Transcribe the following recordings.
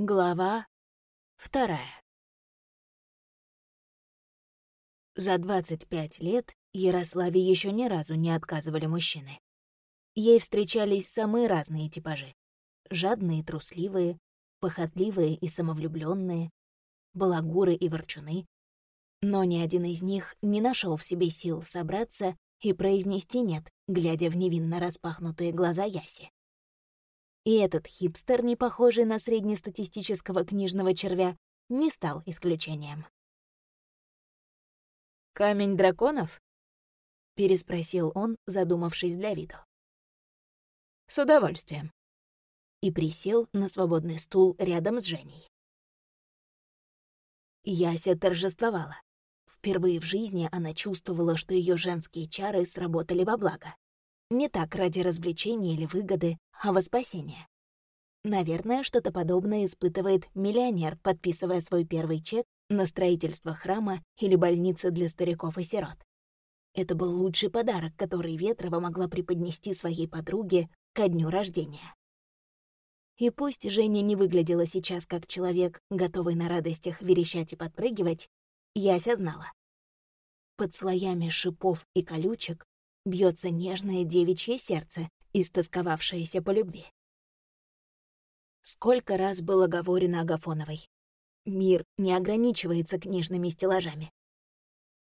Глава вторая. За 25 лет Ярославе еще ни разу не отказывали мужчины. Ей встречались самые разные типажи. Жадные трусливые, похотливые и самовлюбленные, балагуры и ворчуны. Но ни один из них не нашел в себе сил собраться и произнести «нет», глядя в невинно распахнутые глаза Яси. И этот хипстер, не похожий на среднестатистического книжного червя, не стал исключением. «Камень драконов?» — переспросил он, задумавшись для виду. «С удовольствием». И присел на свободный стул рядом с Женей. Яся торжествовала. Впервые в жизни она чувствовала, что ее женские чары сработали во благо. Не так ради развлечения или выгоды, а во спасение. Наверное, что-то подобное испытывает миллионер, подписывая свой первый чек на строительство храма или больницы для стариков и сирот. Это был лучший подарок, который Ветрова могла преподнести своей подруге ко дню рождения. И пусть Женя не выглядела сейчас как человек, готовый на радостях верещать и подпрыгивать, Яся знала. Под слоями шипов и колючек бьется нежное девичье сердце, истосковавшееся по любви. Сколько раз было говорено Агафоновой. Мир не ограничивается книжными стеллажами.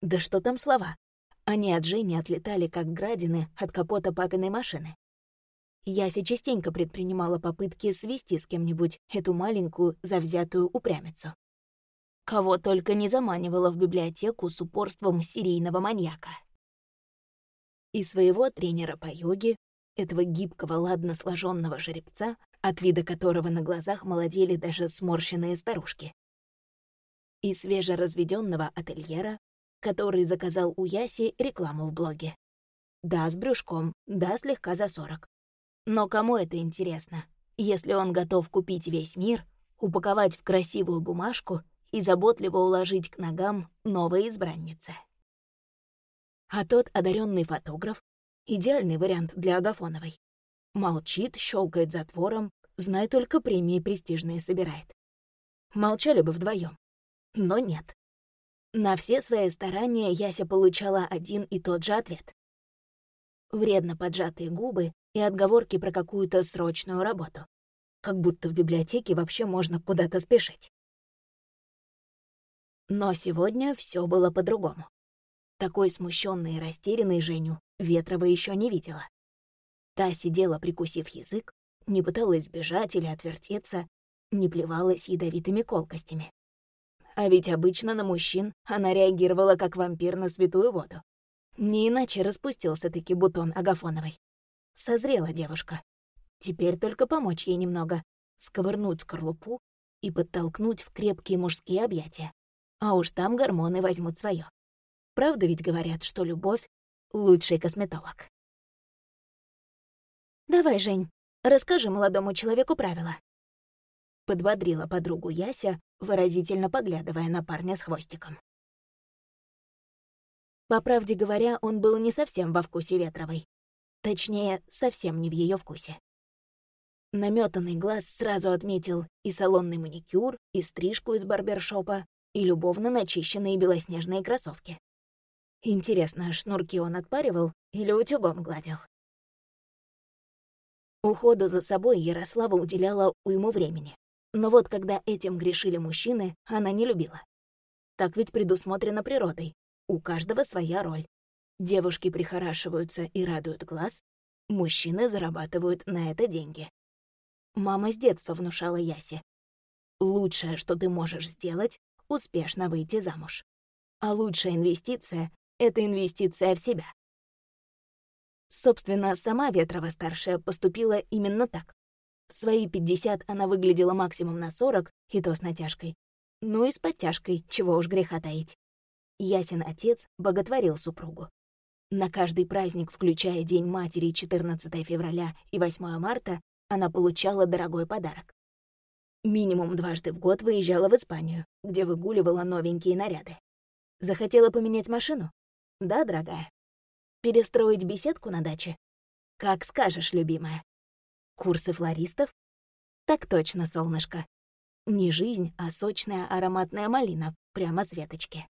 Да что там слова? Они от Жени отлетали, как градины от капота папиной машины. Яся частенько предпринимала попытки свести с кем-нибудь эту маленькую, завзятую упрямицу. Кого только не заманивала в библиотеку с упорством серийного маньяка и своего тренера по йоге, этого гибкого, ладно сложенного жеребца, от вида которого на глазах молодели даже сморщенные старушки. И свежеразведенного ательера, который заказал у Яси рекламу в блоге. Да, с брюшком, да, слегка за сорок. Но кому это интересно, если он готов купить весь мир, упаковать в красивую бумажку и заботливо уложить к ногам новой избранницы? А тот одаренный фотограф — идеальный вариант для Агафоновой. Молчит, щелкает затвором, знай только премии престижные собирает. Молчали бы вдвоем, но нет. На все свои старания Яся получала один и тот же ответ. Вредно поджатые губы и отговорки про какую-то срочную работу. Как будто в библиотеке вообще можно куда-то спешить. Но сегодня все было по-другому. Такой смущенной и растерянной Женю Ветрова еще не видела. Та сидела, прикусив язык, не пыталась сбежать или отвертеться, не плевалась ядовитыми колкостями. А ведь обычно на мужчин она реагировала как вампир на святую воду. Не иначе распустился-таки бутон Агафоновой. Созрела девушка. Теперь только помочь ей немного, сковырнуть скорлупу и подтолкнуть в крепкие мужские объятия. А уж там гормоны возьмут свое. Правда ведь говорят, что любовь — лучший косметолог. «Давай, Жень, расскажи молодому человеку правила». Подбодрила подругу Яся, выразительно поглядывая на парня с хвостиком. По правде говоря, он был не совсем во вкусе Ветровой. Точнее, совсем не в ее вкусе. Наметанный глаз сразу отметил и салонный маникюр, и стрижку из барбершопа, и любовно начищенные белоснежные кроссовки. Интересно, шнурки он отпаривал или утюгом гладил? Уходу за собой Ярослава уделяла уйму времени. Но вот когда этим грешили мужчины, она не любила. Так ведь предусмотрено природой. У каждого своя роль. Девушки прихорашиваются и радуют глаз, мужчины зарабатывают на это деньги. Мама с детства внушала Ясе. Лучшее, что ты можешь сделать, успешно выйти замуж. А лучшая инвестиция это инвестиция в себя. Собственно, сама Ветрова-старшая поступила именно так. В свои 50 она выглядела максимум на 40, и то с натяжкой. Ну и с подтяжкой, чего уж греха таить. Ясен отец боготворил супругу. На каждый праздник, включая День матери 14 февраля и 8 марта, она получала дорогой подарок. Минимум дважды в год выезжала в Испанию, где выгуливала новенькие наряды. Захотела поменять машину? Да, дорогая? Перестроить беседку на даче? Как скажешь, любимая. Курсы флористов? Так точно, солнышко. Не жизнь, а сочная ароматная малина прямо с веточки.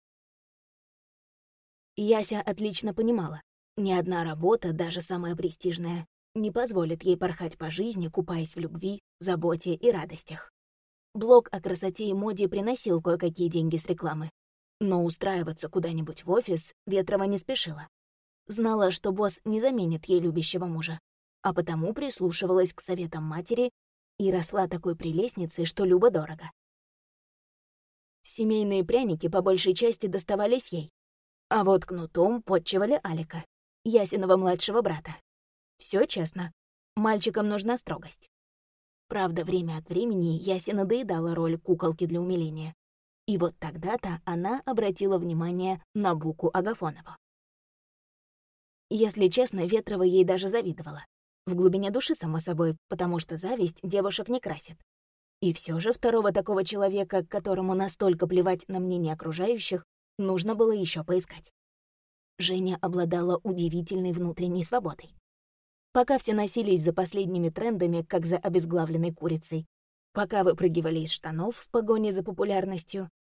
Яся отлично понимала, ни одна работа, даже самая престижная, не позволит ей порхать по жизни, купаясь в любви, заботе и радостях. Блог о красоте и моде приносил кое-какие деньги с рекламы, но устраиваться куда-нибудь в офис Ветрова не спешила. Знала, что босс не заменит ей любящего мужа, а потому прислушивалась к советам матери и росла такой прелестницей, что любо дорого. Семейные пряники по большей части доставались ей, а вот кнутом подчивали Алика, Ясиного младшего брата. Все честно, мальчикам нужна строгость. Правда, время от времени Яси надоедала роль куколки для умиления. И вот тогда-то она обратила внимание на Буку Агафонову. Если честно, Ветрова ей даже завидовала. В глубине души, само собой, потому что зависть девушек не красит. И все же второго такого человека, которому настолько плевать на мнение окружающих, нужно было еще поискать. Женя обладала удивительной внутренней свободой. Пока все носились за последними трендами, как за обезглавленной курицей, пока выпрыгивали из штанов в погоне за популярностью,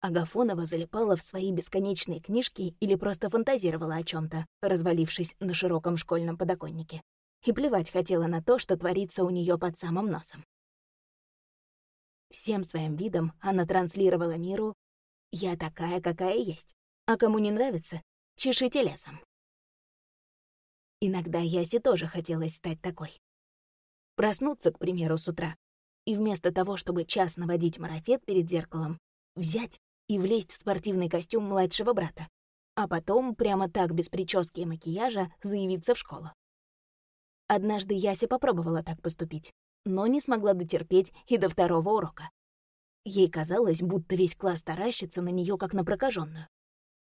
Агафонова залипала в свои бесконечные книжки или просто фантазировала о чем то развалившись на широком школьном подоконнике и плевать хотела на то, что творится у нее под самым носом. Всем своим видом она транслировала миру «Я такая, какая есть, а кому не нравится, чешите лесом». Иногда Ясе тоже хотелось стать такой. Проснуться, к примеру, с утра, и вместо того, чтобы час наводить марафет перед зеркалом, взять и влезть в спортивный костюм младшего брата, а потом прямо так, без прически и макияжа, заявиться в школу. Однажды Яся попробовала так поступить, но не смогла дотерпеть и до второго урока. Ей казалось, будто весь класс таращится на нее как на прокаженную.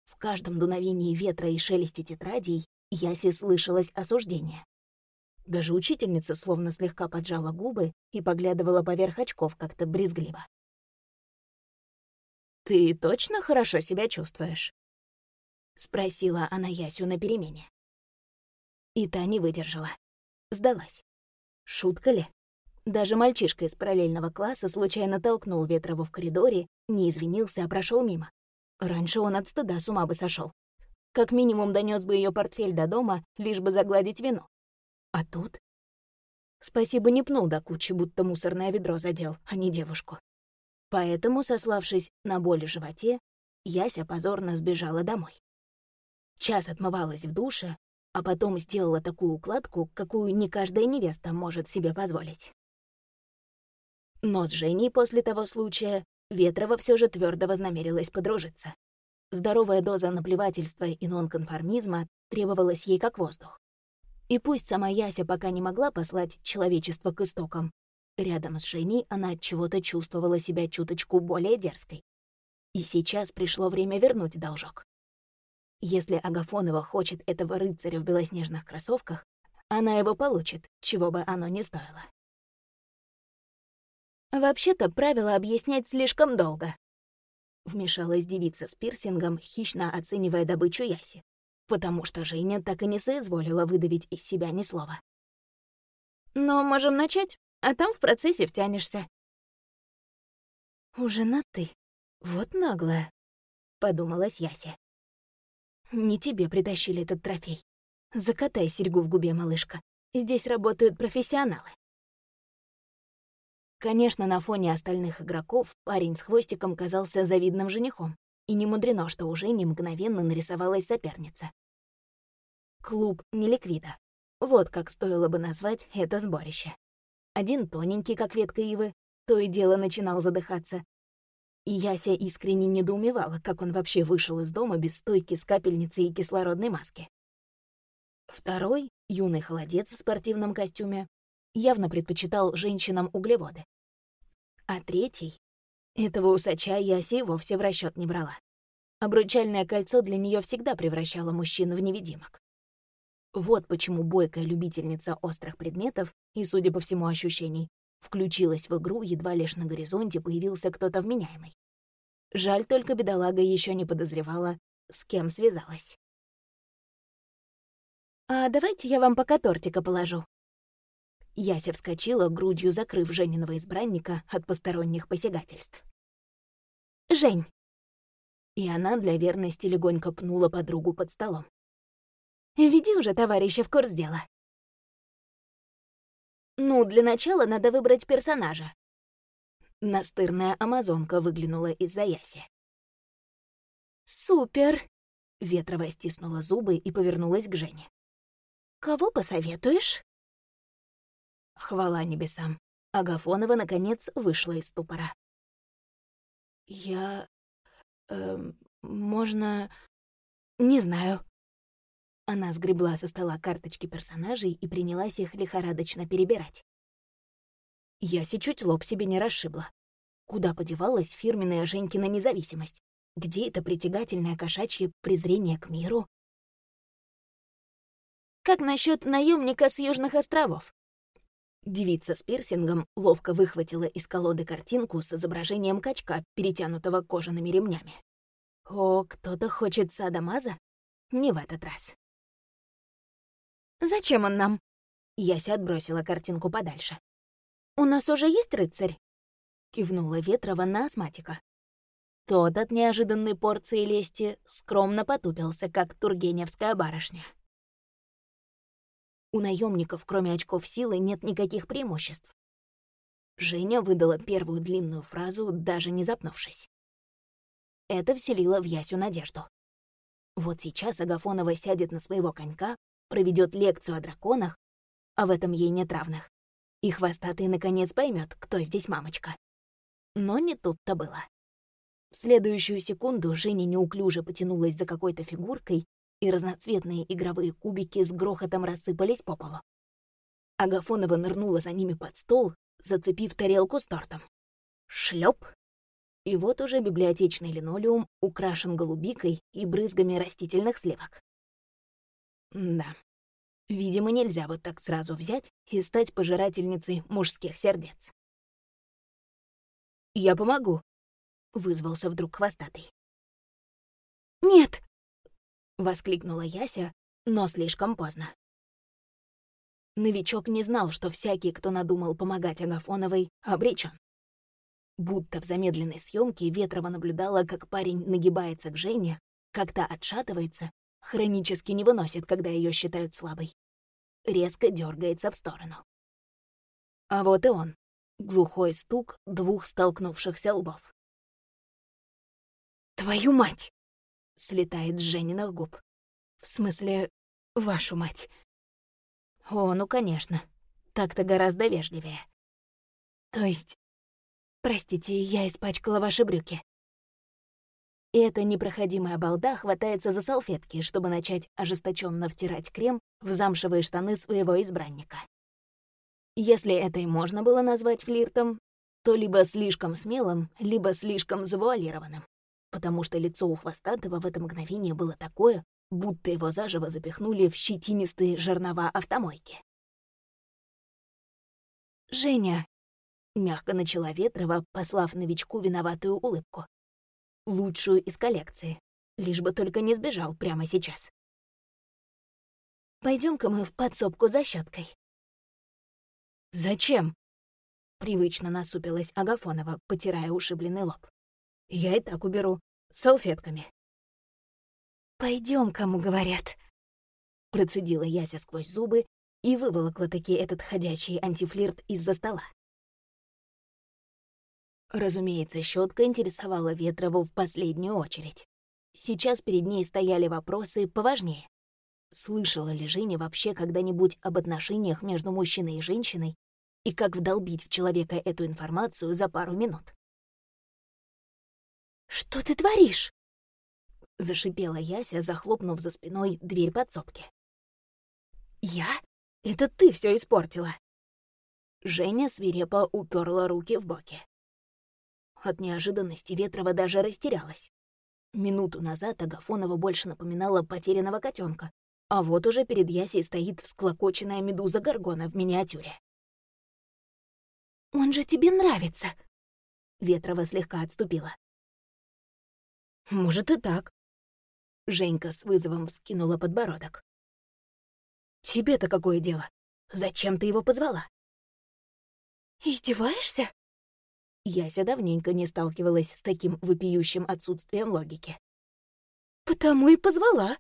В каждом дуновении ветра и шелесте тетрадей Ясе слышалось осуждение. Даже учительница словно слегка поджала губы и поглядывала поверх очков как-то брезгливо. «Ты точно хорошо себя чувствуешь?» — спросила она Ясю на перемене. И та не выдержала. Сдалась. Шутка ли? Даже мальчишка из параллельного класса случайно толкнул Ветрову в коридоре, не извинился, а прошел мимо. Раньше он от стыда с ума бы сошел. Как минимум донес бы ее портфель до дома, лишь бы загладить вину. А тут? Спасибо не пнул до кучи, будто мусорное ведро задел, а не девушку. Поэтому, сославшись на боль в животе, Яся позорно сбежала домой. Час отмывалась в душе, а потом сделала такую укладку, какую не каждая невеста может себе позволить. Но с Женей после того случая Ветрова все же твердо вознамерилась подружиться. Здоровая доза наплевательства и нонконформизма требовалась ей как воздух. И пусть сама Яся пока не могла послать человечество к истокам, рядом с Женей она от чего-то чувствовала себя чуточку более дерзкой. И сейчас пришло время вернуть должок. Если Агафонова хочет этого рыцаря в белоснежных кроссовках, она его получит, чего бы оно ни стоило. «Вообще-то правила объяснять слишком долго», — вмешалась девица с пирсингом, хищно оценивая добычу Яси, потому что Женя так и не соизволила выдавить из себя ни слова. «Но можем начать, а там в процессе втянешься». «Уже на «ты». Вот наглая», — подумалась Яся. Не тебе притащили этот трофей. Закатай серьгу в губе, малышка. Здесь работают профессионалы. Конечно, на фоне остальных игроков парень с хвостиком казался завидным женихом, и не мудрено, что уже не мгновенно нарисовалась соперница. Клуб Неликвида. Вот как стоило бы назвать это сборище. Один тоненький, как ветка ивы, то и дело начинал задыхаться, и Яся искренне недоумевала, как он вообще вышел из дома без стойки с капельницей и кислородной маски. Второй, юный холодец в спортивном костюме, явно предпочитал женщинам углеводы. А третий... Этого усача Яся и вовсе в расчет не брала. Обручальное кольцо для нее всегда превращало мужчин в невидимок. Вот почему бойкая любительница острых предметов и, судя по всему, ощущений, Включилась в игру, едва лишь на горизонте появился кто-то вменяемый. Жаль, только бедолага еще не подозревала, с кем связалась. «А давайте я вам пока тортика положу». Яся вскочила, грудью закрыв Жениного избранника от посторонних посягательств. «Жень!» И она для верности легонько пнула подругу под столом. «Веди уже товарища в курс дела». «Ну, для начала надо выбрать персонажа». Настырная амазонка выглянула из-за Яси. «Супер!» Ветрова стиснула зубы и повернулась к Жене. «Кого посоветуешь?» Хвала небесам. Агафонова, наконец, вышла из ступора. «Я... Э, можно... не знаю». Она сгребла со стола карточки персонажей и принялась их лихорадочно перебирать. Яся чуть лоб себе не расшибла. Куда подевалась фирменная Женькина независимость? Где это притягательное кошачье презрение к миру? Как насчет наемника с Южных островов? Девица с пирсингом ловко выхватила из колоды картинку с изображением качка, перетянутого кожаными ремнями. О, кто-то хочет садомаза? Не в этот раз. «Зачем он нам?» Яся отбросила картинку подальше. «У нас уже есть рыцарь?» Кивнула Ветрова на астматика. Тот от неожиданной порции лести скромно потупился, как тургеневская барышня. У наемников, кроме очков силы, нет никаких преимуществ. Женя выдала первую длинную фразу, даже не запнувшись. Это вселило в Ясю надежду. Вот сейчас Агафонова сядет на своего конька, проведет лекцию о драконах, а в этом ей нет равных. И хвостатый наконец поймет, кто здесь мамочка. Но не тут-то было. В следующую секунду Женя неуклюже потянулась за какой-то фигуркой и разноцветные игровые кубики с грохотом рассыпались по полу. Агафонова нырнула за ними под стол, зацепив тарелку с тортом. Шлеп! И вот уже библиотечный линолеум украшен голубикой и брызгами растительных сливок. Да, видимо, нельзя вот так сразу взять и стать пожирательницей мужских сердец. «Я помогу», — вызвался вдруг хвостатый. «Нет!» — воскликнула Яся, но слишком поздно. Новичок не знал, что всякий, кто надумал помогать Агафоновой, обречен. Будто в замедленной съемке Ветрова наблюдала, как парень нагибается к Жене, как та отшатывается, хронически не выносит, когда ее считают слабой. Резко дергается в сторону. А вот и он. Глухой стук двух столкнувшихся лбов. «Твою мать!» Слетает с Жениных губ. В смысле, вашу мать. О, ну, конечно. Так-то гораздо вежливее. То есть... Простите, я испачкала ваши брюки. И эта непроходимая балда хватается за салфетки, чтобы начать ожесточенно втирать крем в замшевые штаны своего избранника. Если это и можно было назвать флиртом, то либо слишком смелым, либо слишком завуалированным потому что лицо у Хвостатого в это мгновение было такое, будто его заживо запихнули в щетинистые жернова автомойки. «Женя», — мягко начала Ветрова, послав новичку виноватую улыбку. «Лучшую из коллекции, лишь бы только не сбежал прямо сейчас. пойдем ка мы в подсобку за щеткой. «Зачем?» — привычно насупилась Агафонова, потирая ушибленный лоб. Я и так уберу. Салфетками. Пойдем, кому говорят. Процедила Яся сквозь зубы и выволокла таки этот ходячий антифлирт из-за стола. Разумеется, щетка интересовала Ветрову в последнюю очередь. Сейчас перед ней стояли вопросы поважнее. Слышала ли Женя вообще когда-нибудь об отношениях между мужчиной и женщиной и как вдолбить в человека эту информацию за пару минут? «Что ты творишь?» — зашипела Яся, захлопнув за спиной дверь подсобки. «Я? Это ты все испортила!» Женя свирепо уперла руки в боки. От неожиданности Ветрова даже растерялась. Минуту назад Агафонова больше напоминала потерянного котенка, а вот уже перед Ясей стоит всклокоченная медуза Гаргона в миниатюре. «Он же тебе нравится!» Ветрова слегка отступила. Может и так. Женька с вызовом вскинула подбородок. Тебе-то какое дело? Зачем ты его позвала? Издеваешься? Яся давненько не сталкивалась с таким вопиющим отсутствием логики. «Потому и позвала».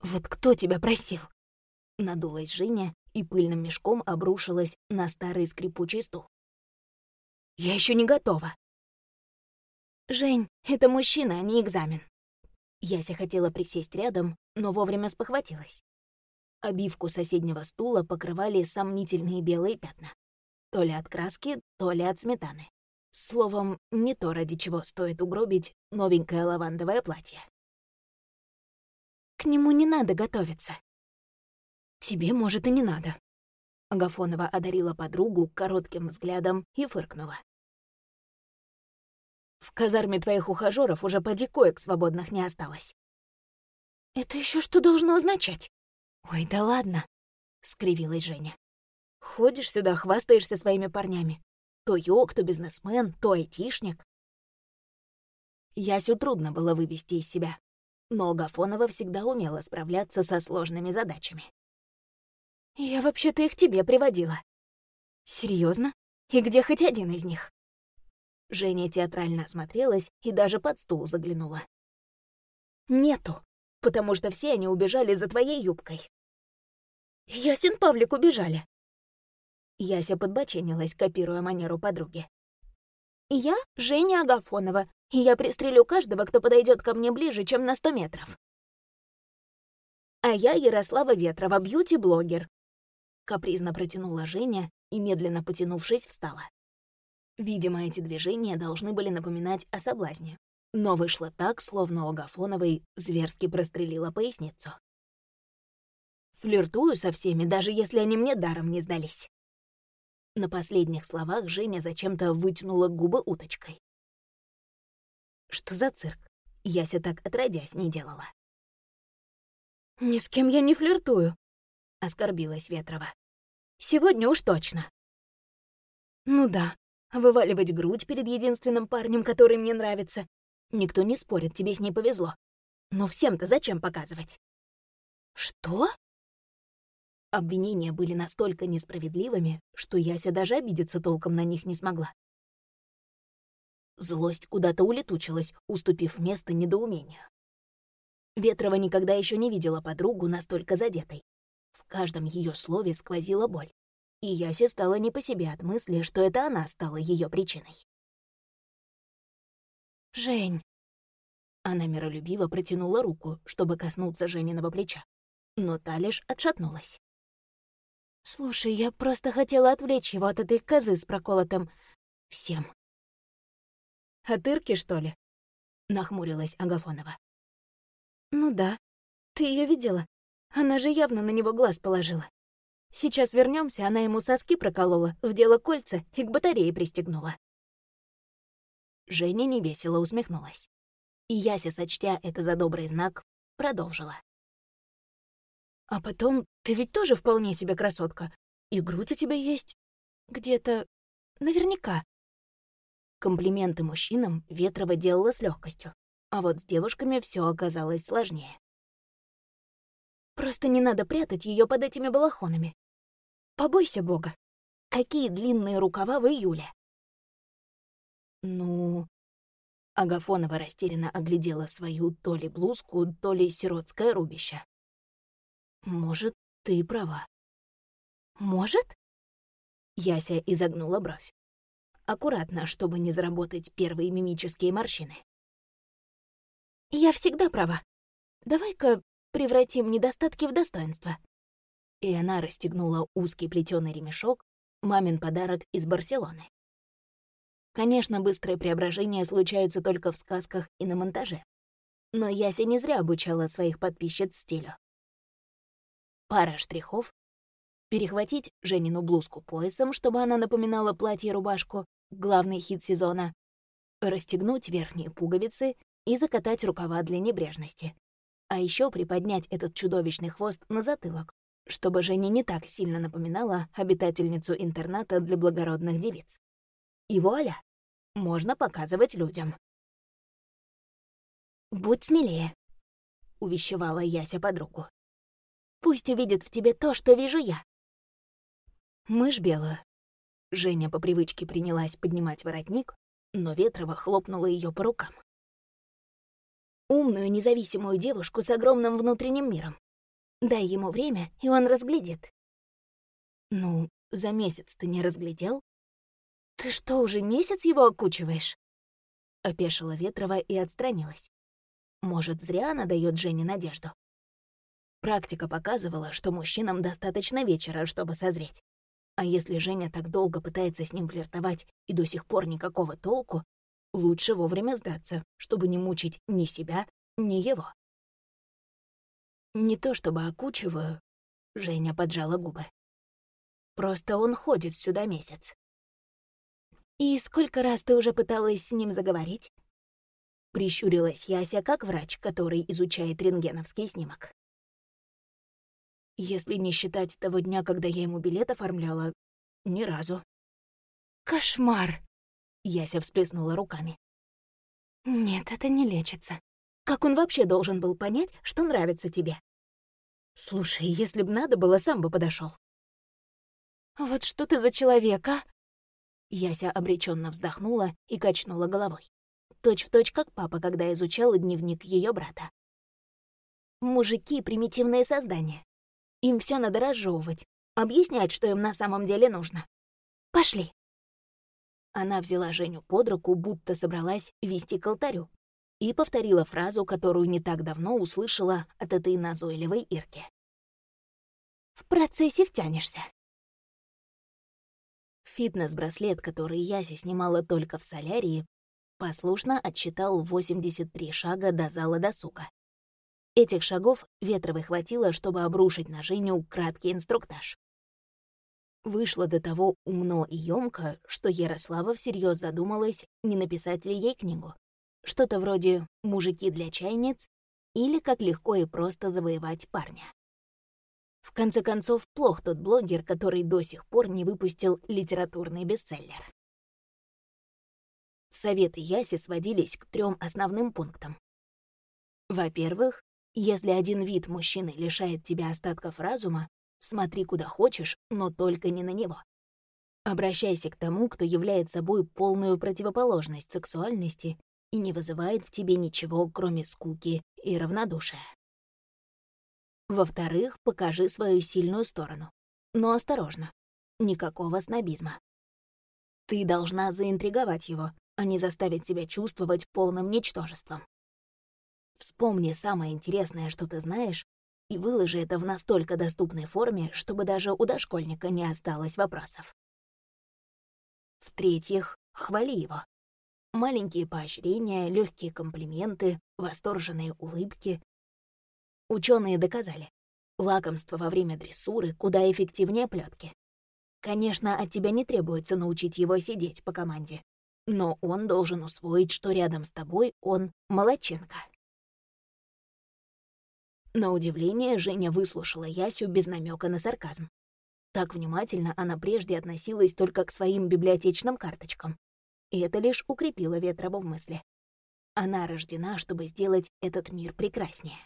«Вот кто тебя просил?» Надулась Женя и пыльным мешком обрушилась на старый скрипучий стул. «Я еще не готова». «Жень, это мужчина, а не экзамен». Яся хотела присесть рядом, но вовремя спохватилась. Обивку соседнего стула покрывали сомнительные белые пятна. То ли от краски, то ли от сметаны. Словом, не то, ради чего стоит угробить новенькое лавандовое платье. К нему не надо готовиться. Тебе, может, и не надо. Агафонова одарила подругу коротким взглядом и фыркнула. В казарме твоих ухажёров уже поди коек свободных не осталось. Это еще что должно означать? Ой, да ладно, скривилась Женя. Ходишь сюда, хвастаешься своими парнями. То йог, то бизнесмен, то айтишник. Ясю трудно было вывести из себя, но Гафонова всегда умела справляться со сложными задачами. «Я вообще-то их тебе приводила». Серьезно? И где хоть один из них?» Женя театрально осмотрелась и даже под стул заглянула. «Нету, потому что все они убежали за твоей юбкой». «Ясен Павлик убежали», Яся подбоченилась, копируя манеру подруги. «Я Женя Агафонова, и я пристрелю каждого, кто подойдет ко мне ближе, чем на сто метров». «А я Ярослава Ветрова, бьюти-блогер», — капризно протянула Женя и, медленно потянувшись, встала. Видимо, эти движения должны были напоминать о соблазне, но вышло так, словно у Агафоновой зверски прострелила поясницу. «Флиртую со всеми, даже если они мне даром не сдались». На последних словах Женя зачем-то вытянула губы уточкой. Что за цирк? Яся так отродясь не делала. «Ни с кем я не флиртую», — оскорбилась Ветрова. «Сегодня уж точно». «Ну да, вываливать грудь перед единственным парнем, который мне нравится. Никто не спорит, тебе с ней повезло. Но всем-то зачем показывать?» «Что?» Обвинения были настолько несправедливыми, что Яся даже обидеться толком на них не смогла. Злость куда-то улетучилась, уступив место недоумению. Ветрова никогда еще не видела подругу настолько задетой. В каждом ее слове сквозила боль. И Ясе стало не по себе от мысли, что это она стала ее причиной. «Жень!» Она миролюбиво протянула руку, чтобы коснуться Жениного плеча. Но та лишь отшатнулась. «Слушай, я просто хотела отвлечь его от этой козы с проколотым... всем». «От Ирки, что ли?» — нахмурилась Агафонова. «Ну да. Ты ее видела? Она же явно на него глаз положила. Сейчас вернемся, она ему соски проколола, вдела кольца и к батарее пристегнула». Женя невесело усмехнулась. И Яся, сочтя это за добрый знак, продолжила. А потом, ты ведь тоже вполне себе красотка. И грудь у тебя есть. Где-то... Наверняка. Комплименты мужчинам Ветрова делала с легкостью, а вот с девушками все оказалось сложнее. Просто не надо прятать ее под этими балахонами. Побойся Бога. Какие длинные рукава в июле? Ну... Агафонова растерянно оглядела свою то ли блузку, то ли сиротское рубище. Может, ты права. Может? Яся изогнула бровь. Аккуратно, чтобы не заработать первые мимические морщины. Я всегда права. Давай-ка превратим недостатки в достоинство. И она расстегнула узкий плетёный ремешок, мамин подарок из Барселоны. Конечно, быстрые преображения случаются только в сказках и на монтаже. Но Яся не зря обучала своих подписчиц стилю. Пара штрихов. Перехватить Женину блузку поясом, чтобы она напоминала платье и рубашку, главный хит сезона. Расстегнуть верхние пуговицы и закатать рукава для небрежности. А еще приподнять этот чудовищный хвост на затылок, чтобы Женя не так сильно напоминала обитательницу интерната для благородных девиц. И вуаля! Можно показывать людям. «Будь смелее», — увещевала Яся подругу. Пусть увидит в тебе то, что вижу я. Мышь белая. Женя по привычке принялась поднимать воротник, но Ветрова хлопнула ее по рукам. Умную, независимую девушку с огромным внутренним миром. Дай ему время, и он разглядит. Ну, за месяц ты не разглядел? Ты что, уже месяц его окучиваешь? Опешила Ветрова и отстранилась. Может, зря она дает Жене надежду. Практика показывала, что мужчинам достаточно вечера, чтобы созреть. А если Женя так долго пытается с ним флиртовать и до сих пор никакого толку, лучше вовремя сдаться, чтобы не мучить ни себя, ни его. Не то чтобы окучиваю, Женя поджала губы. Просто он ходит сюда месяц. «И сколько раз ты уже пыталась с ним заговорить?» Прищурилась Яся, как врач, который изучает рентгеновский снимок. Если не считать того дня, когда я ему билет оформляла, ни разу. «Кошмар!» — Яся всплеснула руками. «Нет, это не лечится. Как он вообще должен был понять, что нравится тебе?» «Слушай, если б надо было, сам бы подошел. «Вот что ты за человек, а?» Яся обреченно вздохнула и качнула головой. Точь в точь, как папа, когда изучал дневник ее брата. Мужики — примитивные создания. Им все надо разжевывать, объяснять, что им на самом деле нужно. Пошли. Она взяла Женю под руку, будто собралась вести к алтарю, и повторила фразу, которую не так давно услышала от этой назойливой Ирки. «В процессе втянешься». Фитнес-браслет, который Яся снимала только в солярии, послушно отчитал 83 шага до зала досуга. Этих шагов Ветровой хватило, чтобы обрушить на Женю краткий инструктаж. Вышло до того умно и ёмко, что Ярослава всерьез задумалась, не написать ли ей книгу. Что-то вроде «Мужики для чайниц» или «Как легко и просто завоевать парня». В конце концов, плох тот блогер, который до сих пор не выпустил литературный бестселлер. Советы Яси сводились к трем основным пунктам. Во-первых, если один вид мужчины лишает тебя остатков разума, смотри куда хочешь, но только не на него. Обращайся к тому, кто является собой полную противоположность сексуальности и не вызывает в тебе ничего, кроме скуки и равнодушия. Во-вторых, покажи свою сильную сторону. Но осторожно. Никакого снобизма. Ты должна заинтриговать его, а не заставить себя чувствовать полным ничтожеством. Вспомни самое интересное, что ты знаешь, и выложи это в настолько доступной форме, чтобы даже у дошкольника не осталось вопросов. В-третьих, хвали его. Маленькие поощрения, легкие комплименты, восторженные улыбки. Ученые доказали, лакомство во время дрессуры куда эффективнее плетки. Конечно, от тебя не требуется научить его сидеть по команде, но он должен усвоить, что рядом с тобой он молодчинка. На удивление, Женя выслушала Ясю без намека на сарказм. Так внимательно она прежде относилась только к своим библиотечным карточкам. И это лишь укрепило Ветрову в мысли. Она рождена, чтобы сделать этот мир прекраснее.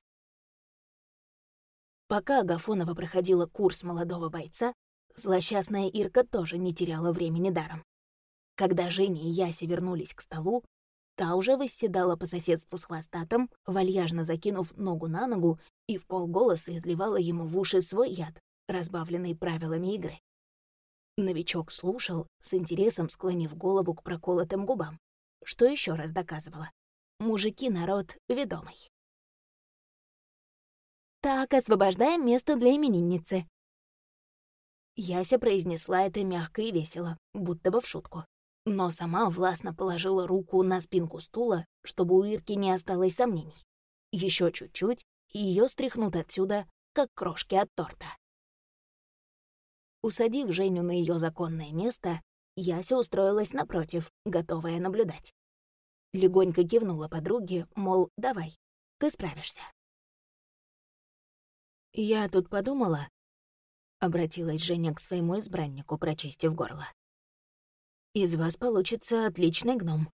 Пока Агафонова проходила курс молодого бойца, злосчастная Ирка тоже не теряла времени даром. Когда Женя и Яся вернулись к столу, Та уже восседала по соседству с хвостатом, вальяжно закинув ногу на ногу и в полголоса изливала ему в уши свой яд, разбавленный правилами игры. Новичок слушал, с интересом склонив голову к проколотым губам, что еще раз доказывало. Мужики — народ ведомый. «Так, освобождаем место для именинницы». Яся произнесла это мягко и весело, будто бы в шутку но сама властно положила руку на спинку стула, чтобы у Ирки не осталось сомнений. Еще чуть-чуть, и ее стряхнут отсюда, как крошки от торта. Усадив Женю на ее законное место, Яся устроилась напротив, готовая наблюдать. Легонько кивнула подруге, мол, давай, ты справишься. «Я тут подумала», — обратилась Женя к своему избраннику, прочистив горло. Из вас получится отличный гном.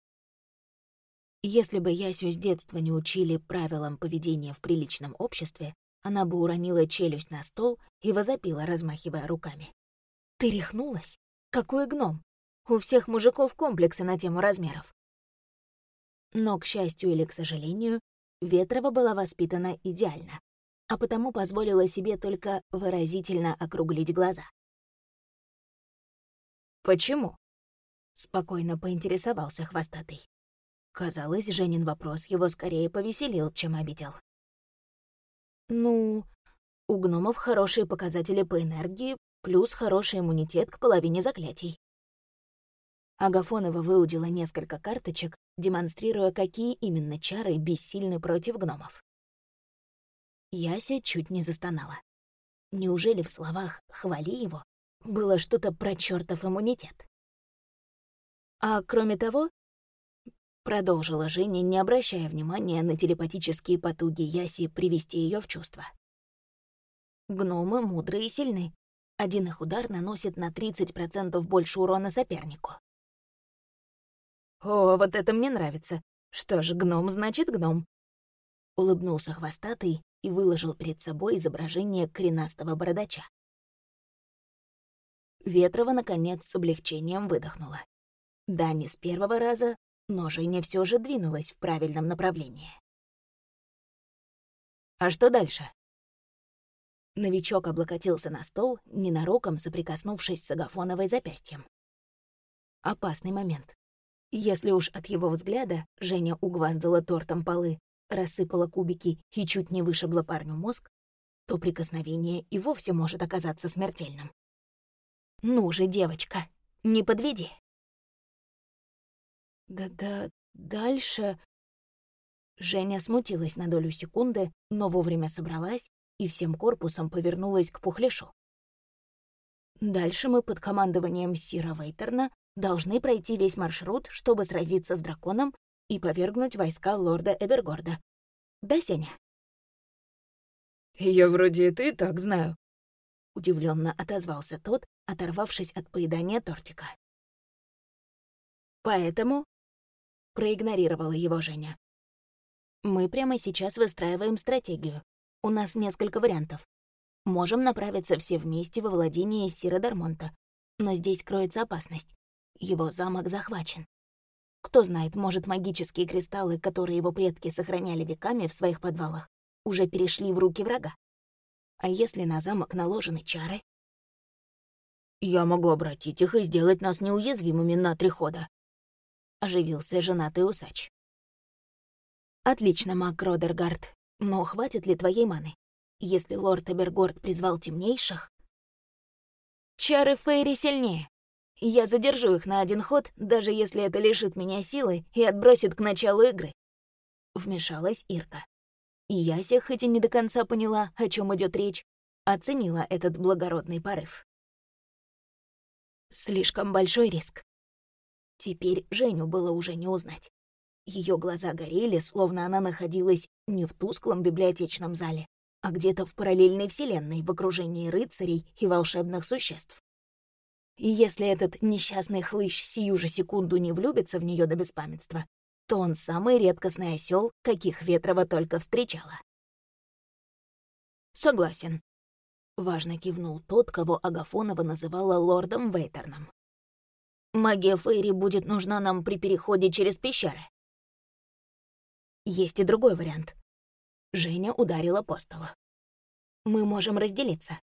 Если бы Ясю с детства не учили правилам поведения в приличном обществе, она бы уронила челюсть на стол и возопила, размахивая руками. «Ты рехнулась? Какой гном? У всех мужиков комплексы на тему размеров. Но, к счастью или к сожалению, Ветрова была воспитана идеально, а потому позволила себе только выразительно округлить глаза. «Почему?» — спокойно поинтересовался хвостатый. Казалось, Женин вопрос его скорее повеселил, чем обидел. «Ну, у гномов хорошие показатели по энергии, плюс хороший иммунитет к половине заклятий. Агафонова выудила несколько карточек, демонстрируя, какие именно чары бессильны против гномов. Яся чуть не застонала. Неужели в словах «хвали его» было что-то про чертов иммунитет? А кроме того, продолжила Женя, не обращая внимания на телепатические потуги Яси привести ее в чувство. Гномы мудрые и сильны. Один их удар наносит на 30% больше урона сопернику. «О, вот это мне нравится. Что ж, гном значит гном». Улыбнулся хвостатый и выложил перед собой изображение коренастого бородача. Ветрова, наконец, с облегчением выдохнула. Да, не с первого раза, но Женя все же двинулась в правильном направлении. «А что дальше?» Новичок облокотился на стол, ненароком соприкоснувшись с Агафоновой запястьем. Опасный момент. Если уж от его взгляда Женя угваздала тортом полы, рассыпала кубики и чуть не вышибла парню мозг, то прикосновение и вовсе может оказаться смертельным. «Ну же, девочка, не подведи!» «Да-да, дальше...» Женя смутилась на долю секунды, но вовремя собралась и всем корпусом повернулась к Пухлешу. Дальше мы под командованием Сира Вейтерна должны пройти весь маршрут, чтобы сразиться с драконом и повергнуть войска лорда Эбергорда. Да, Сеня?» «Я вроде и так знаю», — удивленно отозвался тот, оторвавшись от поедания тортика. «Поэтому...» — проигнорировала его Женя. «Мы прямо сейчас выстраиваем стратегию. У нас несколько вариантов. Можем направиться все вместе во владение Сира Дармонта, но здесь кроется опасность. Его замок захвачен. Кто знает, может, магические кристаллы, которые его предки сохраняли веками в своих подвалах, уже перешли в руки врага. А если на замок наложены чары? «Я могу обратить их и сделать нас неуязвимыми на три хода», — оживился женатый усач. «Отлично, маг Родергард, но хватит ли твоей маны? Если лорд Эбергорд призвал темнейших...» «Чары Фейри сильнее», я задержу их на один ход, даже если это лишит меня силы и отбросит к началу игры. Вмешалась Ирка. И Яся, хоть и не до конца поняла, о чем идет речь, оценила этот благородный порыв. Слишком большой риск. Теперь Женю было уже не узнать. Ее глаза горели, словно она находилась не в тусклом библиотечном зале, а где-то в параллельной вселенной в окружении рыцарей и волшебных существ. И если этот несчастный хлыщ сию же секунду не влюбится в нее до беспамятства, то он самый редкостный осел, каких Ветрова только встречала. «Согласен», — важно кивнул тот, кого Агафонова называла лордом Вейтерном. «Магия Фейри будет нужна нам при переходе через пещеры». Есть и другой вариант. Женя ударила по столу. «Мы можем разделиться.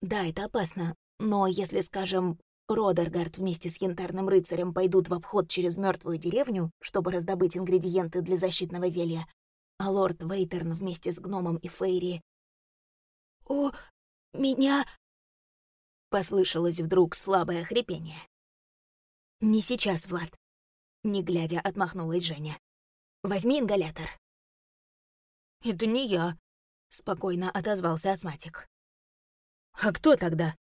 Да, это опасно, но если, скажем, Родергард вместе с Янтарным рыцарем пойдут в обход через мертвую деревню, чтобы раздобыть ингредиенты для защитного зелья, а лорд Вейтерн вместе с гномом и Фейри... «О, меня...» Послышалось вдруг слабое хрипение. «Не сейчас, Влад», — не глядя отмахнулась Женя. «Возьми ингалятор». «Это не я», — спокойно отозвался астматик. «А кто тогда?»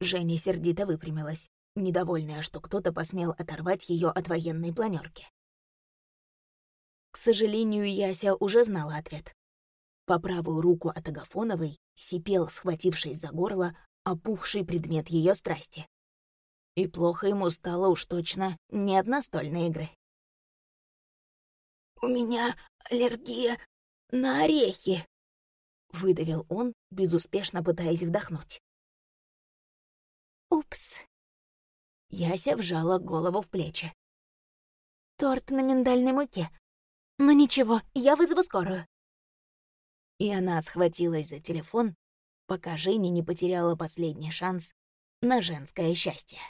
Женя сердито выпрямилась, недовольная, что кто-то посмел оторвать ее от военной планерки. К сожалению, Яся уже знала ответ. По правую руку от Агафоновой сипел, схватившись за горло, опухший предмет ее страсти. И плохо ему стало уж точно не от настольной игры. «У меня аллергия на орехи», — выдавил он, безуспешно пытаясь вдохнуть. «Упс». Яся вжала голову в плечи. «Торт на миндальной муке. Ну ничего, я вызову скорую». И она схватилась за телефон, пока Женя не потеряла последний шанс на женское счастье.